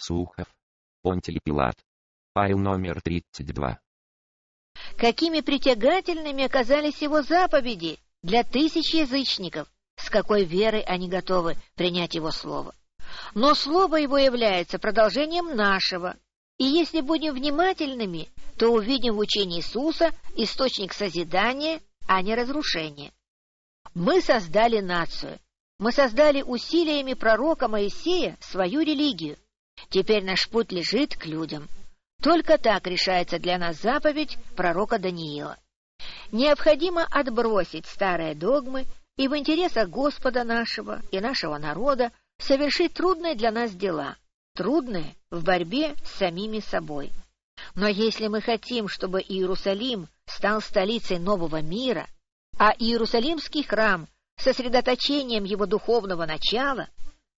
Сухов. Понтиль Пилат. Файл номер 32. Какими притягательными оказались его заповеди для тысяч язычников, с какой верой они готовы принять его слово. Но слово его является продолжением нашего, и если будем внимательными, то увидим в учении Иисуса источник созидания, а не разрушения. Мы создали нацию, мы создали усилиями пророка Моисея свою религию. Теперь наш путь лежит к людям. Только так решается для нас заповедь пророка Даниила. Необходимо отбросить старые догмы и в интересах Господа нашего и нашего народа совершить трудные для нас дела, трудные в борьбе с самими собой. Но если мы хотим, чтобы Иерусалим стал столицей нового мира, а Иерусалимский храм — сосредоточением его духовного начала,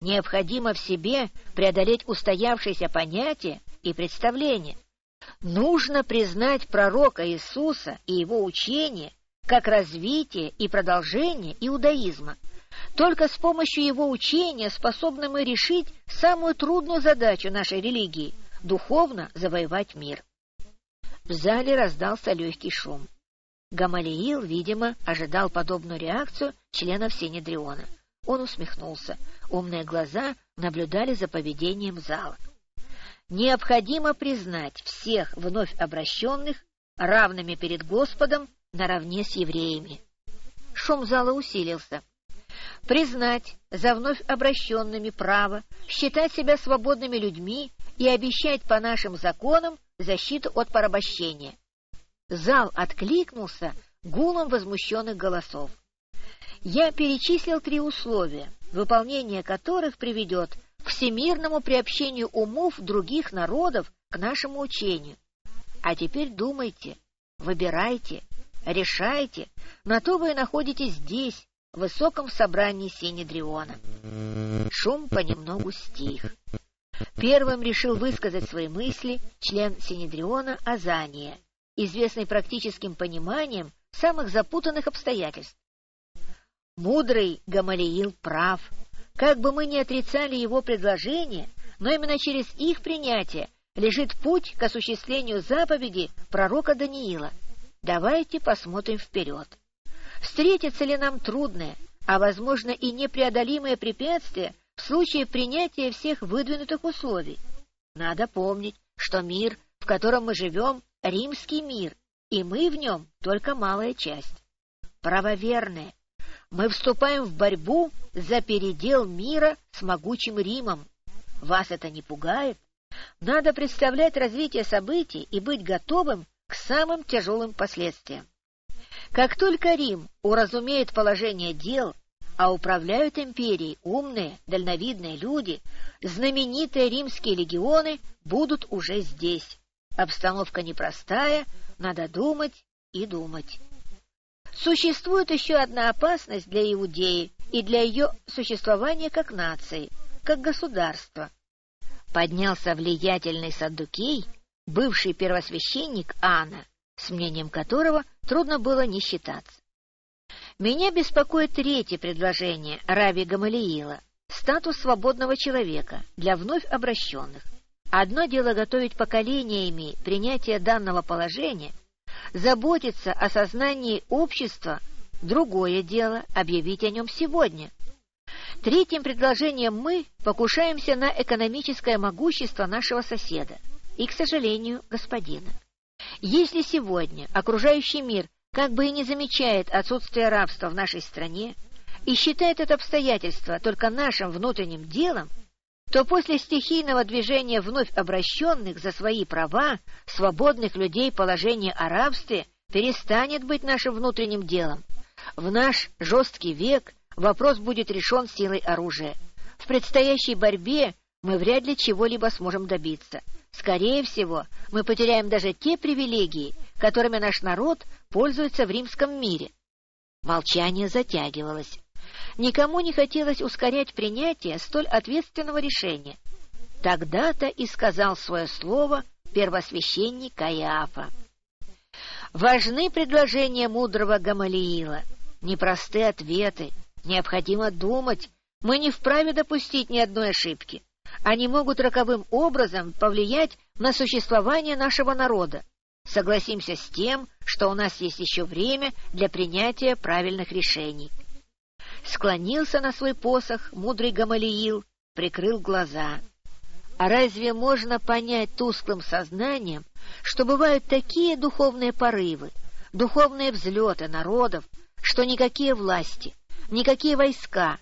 необходимо в себе преодолеть устоявшиеся понятия и представления. Нужно признать пророка Иисуса и его учение как развитие и продолжение иудаизма. Только с помощью его учения способны мы решить самую трудную задачу нашей религии — духовно завоевать мир. В зале раздался легкий шум. Гамалиил, видимо, ожидал подобную реакцию членов Синедриона. Он усмехнулся. Умные глаза наблюдали за поведением зала. Необходимо признать всех вновь обращенных равными перед Господом наравне с евреями. Шум зала усилился. Признать за вновь обращенными право считать себя свободными людьми и обещать по нашим законам защиту от порабощения. Зал откликнулся гулом возмущенных голосов. Я перечислил три условия, выполнение которых приведет к всемирному приобщению умов других народов к нашему учению. А теперь думайте, выбирайте, решайте, на то вы и находитесь здесь, в высоком собрании Синедриона. Шум понемногу стих. Первым решил высказать свои мысли член Синедриона Азания, известный практическим пониманием самых запутанных обстоятельств. Мудрый Гамалиил прав. Как бы мы ни отрицали его предложение, но именно через их принятие лежит путь к осуществлению заповеди пророка Даниила. Давайте посмотрим вперед. Встретится ли нам трудное, а, возможно, и непреодолимое препятствие в случае принятия всех выдвинутых условий? Надо помнить, что мир, в котором мы живем, — римский мир, и мы в нем только малая часть. Правоверные, мы вступаем в борьбу за передел мира с могучим Римом. Вас это не пугает? Надо представлять развитие событий и быть готовым к самым тяжелым последствиям. Как только Рим уразумеет положение дел, а управляют империей умные, дальновидные люди, знаменитые римские легионы будут уже здесь. Обстановка непростая, надо думать и думать. Существует еще одна опасность для Иудеи и для ее существования как нации, как государства. Поднялся влиятельный Саддукей, бывший первосвященник Анна, с мнением которого трудно было не считаться. Меня беспокоит третье предложение Раби Гамалиила — статус свободного человека для вновь обращенных. Одно дело готовить поколениями принятие данного положения, заботиться о сознании общества, другое дело объявить о нем сегодня. Третьим предложением мы покушаемся на экономическое могущество нашего соседа и, к сожалению, господина. Если сегодня окружающий мир как бы и не замечает отсутствие рабства в нашей стране и считает это обстоятельство только нашим внутренним делом, то после стихийного движения вновь обращенных за свои права, свободных людей положение о рабстве перестанет быть нашим внутренним делом. В наш жесткий век вопрос будет решен силой оружия. В предстоящей борьбе мы вряд ли чего-либо сможем добиться. Скорее всего, мы потеряем даже те привилегии, которыми наш народ пользуется в римском мире. Молчание затягивалось. Никому не хотелось ускорять принятие столь ответственного решения. Тогда-то и сказал свое слово первосвященник Каиафа. Важны предложения мудрого Гамалиила, непростые ответы, необходимо думать, мы не вправе допустить ни одной ошибки. Они могут роковым образом повлиять на существование нашего народа. Согласимся с тем, что у нас есть еще время для принятия правильных решений. Склонился на свой посох мудрый Гамалиил, прикрыл глаза. А разве можно понять тусклым сознанием, что бывают такие духовные порывы, духовные взлеты народов, что никакие власти, никакие войска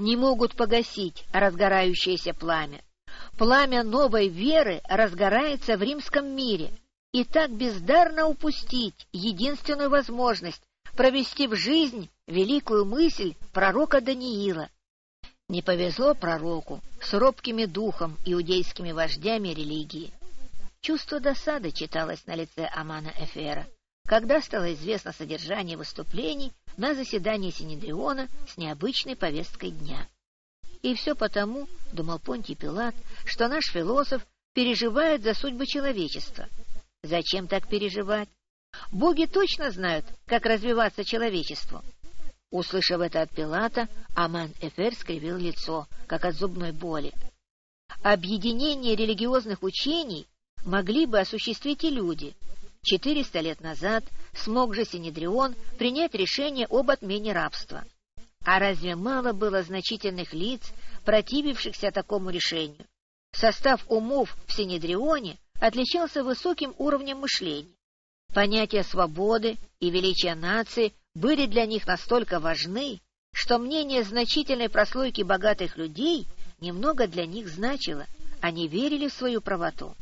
не могут погасить разгорающееся пламя. Пламя новой веры разгорается в римском мире, и так бездарно упустить единственную возможность провести в жизнь великую мысль пророка Даниила. Не повезло пророку с робкими духом иудейскими вождями религии. Чувство досады читалось на лице Амана Эфера, когда стало известно содержание выступлений на заседании Синедриона с необычной повесткой дня. И все потому, — думал Понтий Пилат, — что наш философ переживает за судьбы человечества. Зачем так переживать? Боги точно знают, как развиваться человечеству. Услышав это от Пилата, Аман Эфер скривил лицо, как от зубной боли. Объединение религиозных учений могли бы осуществить и люди, Четыреста лет назад смог же Синедрион принять решение об отмене рабства. А разве мало было значительных лиц, противившихся такому решению? Состав умов в Синедрионе отличался высоким уровнем мышления. Понятия свободы и величия нации были для них настолько важны, что мнение значительной прослойки богатых людей немного для них значило, они верили в свою правоту.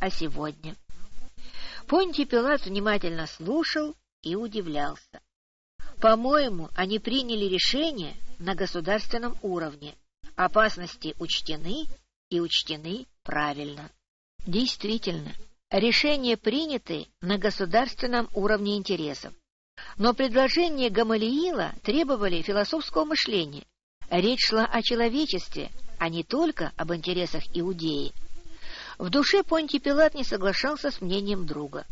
А сегодня... Понтий Пилат внимательно слушал и удивлялся. По-моему, они приняли решение на государственном уровне. Опасности учтены и учтены правильно. Действительно, решения приняты на государственном уровне интересов. Но предложения Гамалиила требовали философского мышления. Речь шла о человечестве, а не только об интересах Иудеи. В душе Понтий Пилат не соглашался с мнением друга.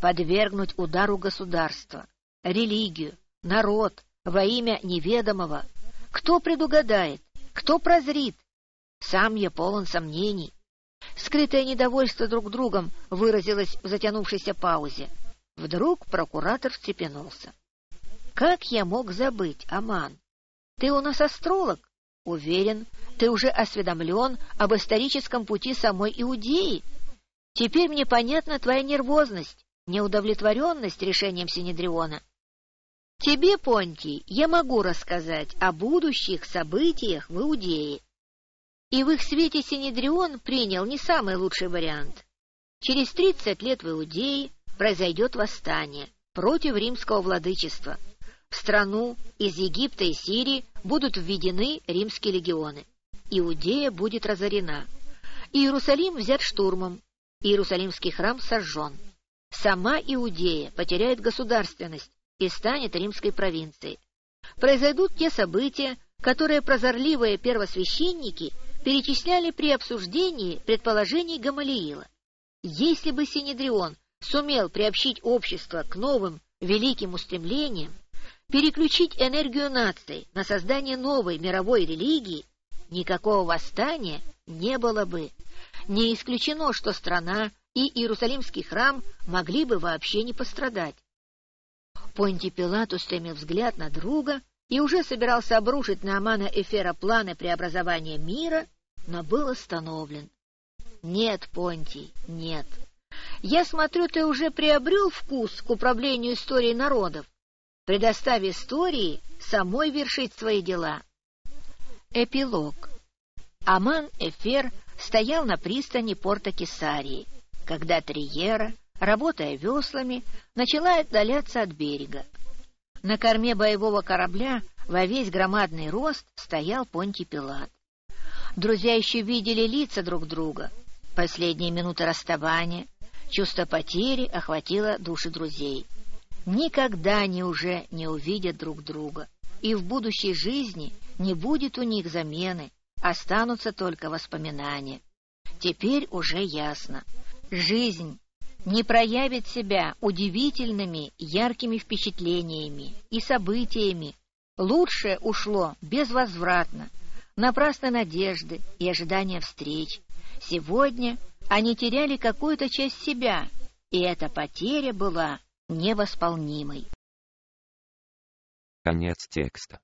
Подвергнуть удару государства, религию, народ во имя неведомого. Кто предугадает? Кто прозрит? Сам я полон сомнений. Скрытое недовольство друг другом выразилось в затянувшейся паузе. Вдруг прокуратор встрепенулся. — Как я мог забыть, Аман? Ты у нас астролог? Уверен, ты уже осведомлен об историческом пути самой Иудеи. Теперь мне понятна твоя нервозность, неудовлетворенность решением Синедриона. Тебе, Понтий, я могу рассказать о будущих событиях в Иудее. И в их свете Синедрион принял не самый лучший вариант. Через тридцать лет в Иудее произойдет восстание против римского владычества. В страну из Египта и Сирии будут введены римские легионы. Иудея будет разорена. Иерусалим взят штурмом, Иерусалимский храм сожжен. Сама Иудея потеряет государственность и станет римской провинцией. Произойдут те события, которые прозорливые первосвященники перечисляли при обсуждении предположений Гамалиила. Если бы Синедрион сумел приобщить общество к новым великим устремлениям, переключить энергию наций на создание новой мировой религии, никакого восстания не было бы. Не исключено, что страна и Иерусалимский храм могли бы вообще не пострадать. Понтий Пилат устремил взгляд на друга и уже собирался обрушить на Амана Эфера планы преобразования мира, но был остановлен. «Нет, Понтий, нет. Я смотрю, ты уже приобрел вкус к управлению историей народов. Предоставь истории самой вершить свои дела». Эпилог. Аман Эфер стоял на пристани порта Кесарии, когда Триера, работая веслами, начала отдаляться от берега. На корме боевого корабля во весь громадный рост стоял Понтий Пилат. Друзья еще видели лица друг друга. Последние минуты расставания, чувство потери охватило души друзей. Никогда они уже не увидят друг друга, и в будущей жизни не будет у них замены, останутся только воспоминания. Теперь уже ясно. Жизнь не проявит себя удивительными, яркими впечатлениями и событиями. Лучшее ушло безвозвратно. напрасны надежды и ожидания встреч. Сегодня они теряли какую-то часть себя, и эта потеря была невосполнимой. Конец текста.